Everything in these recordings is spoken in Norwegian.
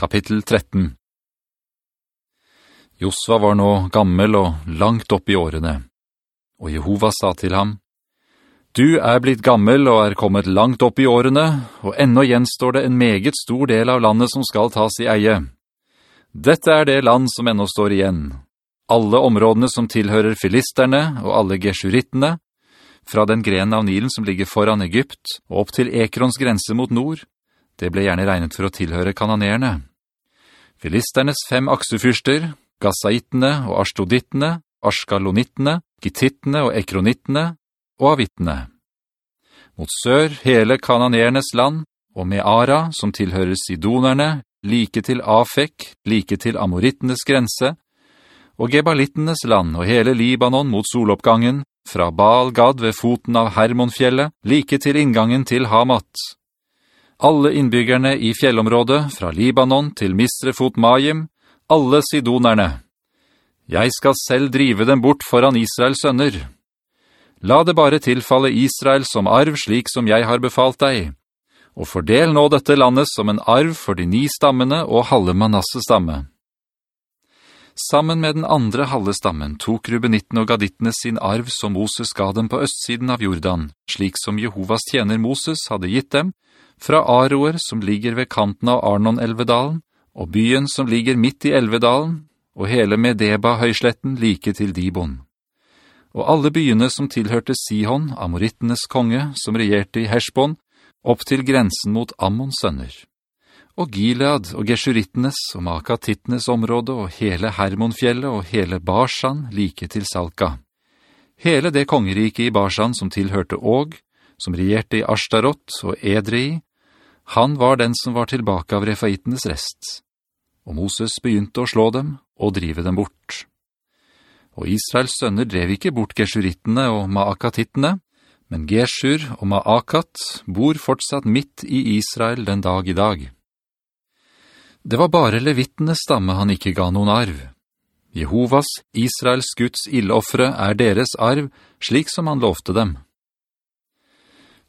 Kapittel 13 Josva var nå gammel og langt opp i årene, og Jehova sa til ham, «Du er blitt gammel og er kommet langt opp i årene, og ennå gjenstår det en meget stor del av landet som skal tas i eie. Dette er det land som ennå står igjen. Alle områdene som tilhører filisterne og alle geshurittene, fra den grenen av Nilen som ligger foran Egypt og opp til Ekrons grense mot nord, det ble gjerne regnet for å tilhøre kananerne. Filisternes fem aksefyrster, Gassaitene og Ashtodittene, Arskalonittene, Gittittene og Ekronittene og Avittene. Mot sør hele kananernes land, og med Ara, som tilhører Sidonerne, like til Afek, like til Amorittenes grense, og Gebalittenes land og hele Libanon mot soloppgangen, fra Baal Gad ved foten av Hermonfjellet, like til inngangen til Hamat. Alle innbyggerne i fjellområdet, fra Libanon til Misrefot Majim, alle sidonerne. Jeg skal selv drive dem bort foran Israels sønner. La det bare tilfalle Israel som arv slik som jeg har befalt deg, og fordel nå dette landet som en arv for de ni stammene og halve Manasse stamme. Sammen med den andre halve stammen tok Rubenitten og Gadittene sin arv som Moses ga dem på østsiden av Jordan, slik som Jehovas tjener Moses hadde gitt dem, fra Aroer som ligger ved kanten av Arnon-elvedalen, og byen som ligger midt i elvedalen, og hele Medeba-høysletten like til Dibon. Og alle byene som tilhørte Sihon, Amorittenes konge, som regjerte i Hersbon, opp til grensen mot Ammons sønner. Og Gilead og Geshurittenes og Makatittenes område og hele Hermonfjellet og hele Barsan like til Salka. Hele det kongeriket i Barsan som tilhørte Åg, som regjerte i Ashtarot og Edrei, han var den som var tilbake av refaitenes rest. Og Moses begynte å slå dem og drive dem bort. Og Israels sønner drev ikke bort geshurittene og maakatittene, men Geshur og Maakat bor fortsatt midt i Israel den dag i dag. Det var bare levittenes stamme han ikke ga noen arv. Jehovas, Israels Guds illoffre er deres arv, slik som han lovte dem.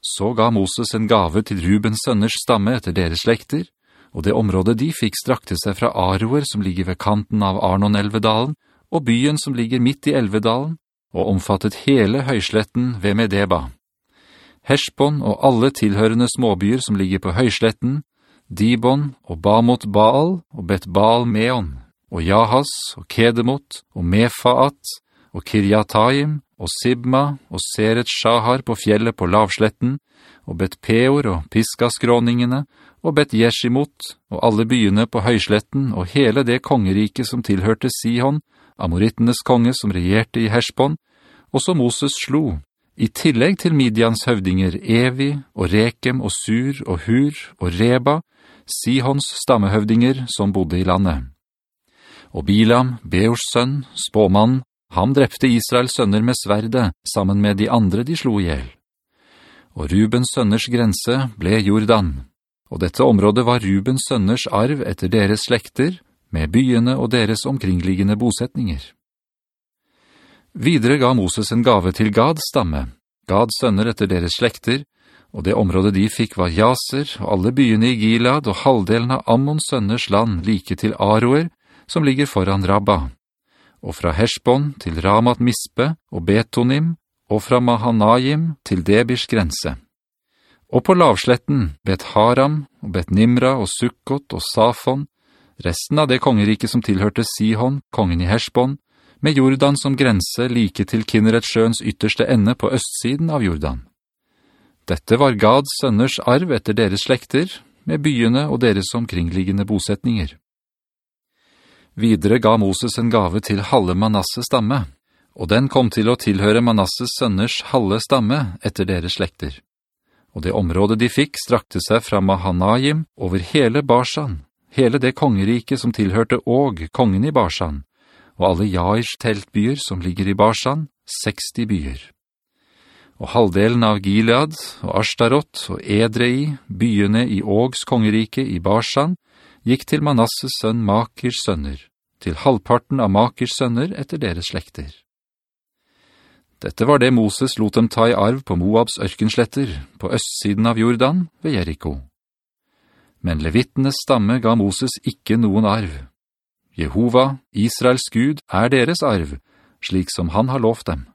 Så ga Moses en gave til Rubens sønners stamme etter deres slekter, og det området de fikk strakte seg fra Aroer som ligger ved kanten av Arnon-elvedalen, og byen som ligger midt i elvedalen, og omfattet hele høysletten ved Medeba. Heshbon og alle tilhørende småbyer som ligger på høysletten, Dibon og Bamot Baal og Bet Baal Meon, og Jahas og Kedemot og Mefaat og Kirjataim og Sibma og Seret Shahar på fjellet på lavsletten, og Bet Peor og Piskaskråningene, og Bet Jeshimot og alle byene på høysletten og hele det kongeriket som tilhørte Sihon, amorittenes konge som regjerte i Herspon, og som Moses slo, i tillegg til Midians høvdinger Evi og Rekem og Sur og Hur og Reba, Sihons stammehøvdinger som bodde i landet. Og Bilam, Beors sønn, spåmann, han drepte Israels sønner med sverde, sammen med de andre de slo ihjel. Og Rubens sønners grense ble Jordan, og dette området var Rubens sønners arv etter deres slekter, med byene og deres omkringliggende bosetninger. Videre ga Moses en gave til Gads stamme, Gads sønner etter deres slekter, og det området de fikk var Jaser, og alle byene i Gilad og halvdelen av Ammons sønners land like til Aroer, som ligger foran Rabba og fra Heshbon til Ramat Mispe og Betonim, og fra Mahanaim til Debirs grense. Og på lavsletten Bet Haram og Bet Nimra og Sukkot og Safon, resten av det kongeriket som tilhørte Sihon, kongen i Heshbon, med Jordan som grense like til Kinneretsjøens ytterste ende på østsiden av Jordan. Dette var Gads sønners arv etter deres slekter, med byene og deres omkringliggende bosetninger. Videre ga Moses en gave til halve Manasses stamme, og den kom til å tilhøre Manasses sønners halve stamme etter deres slekter. Og det området de fikk strakte seg fra Mahanaim over hele Barsan, hele det kongeriket som tilhørte Og, kongen i Barsan, og alle Jairs teltbyer som ligger i Barsan, 60 byer. Og halvdelen av Gilead og Ashtarot og Edrei, byene i Ågs kongerike i Barsan, gikk til Manasses sønn Makers sønner, til halvparten av Makers sønner etter deres slekter. Dette var det Moses lot dem ta i arv på Moabs ørkensletter, på østsiden av Jordan, ved Jericho. Men levittenes stamme ga Moses ikke noen arv. Jehova, Israels Gud, er deres arv, slik som han har lovt dem.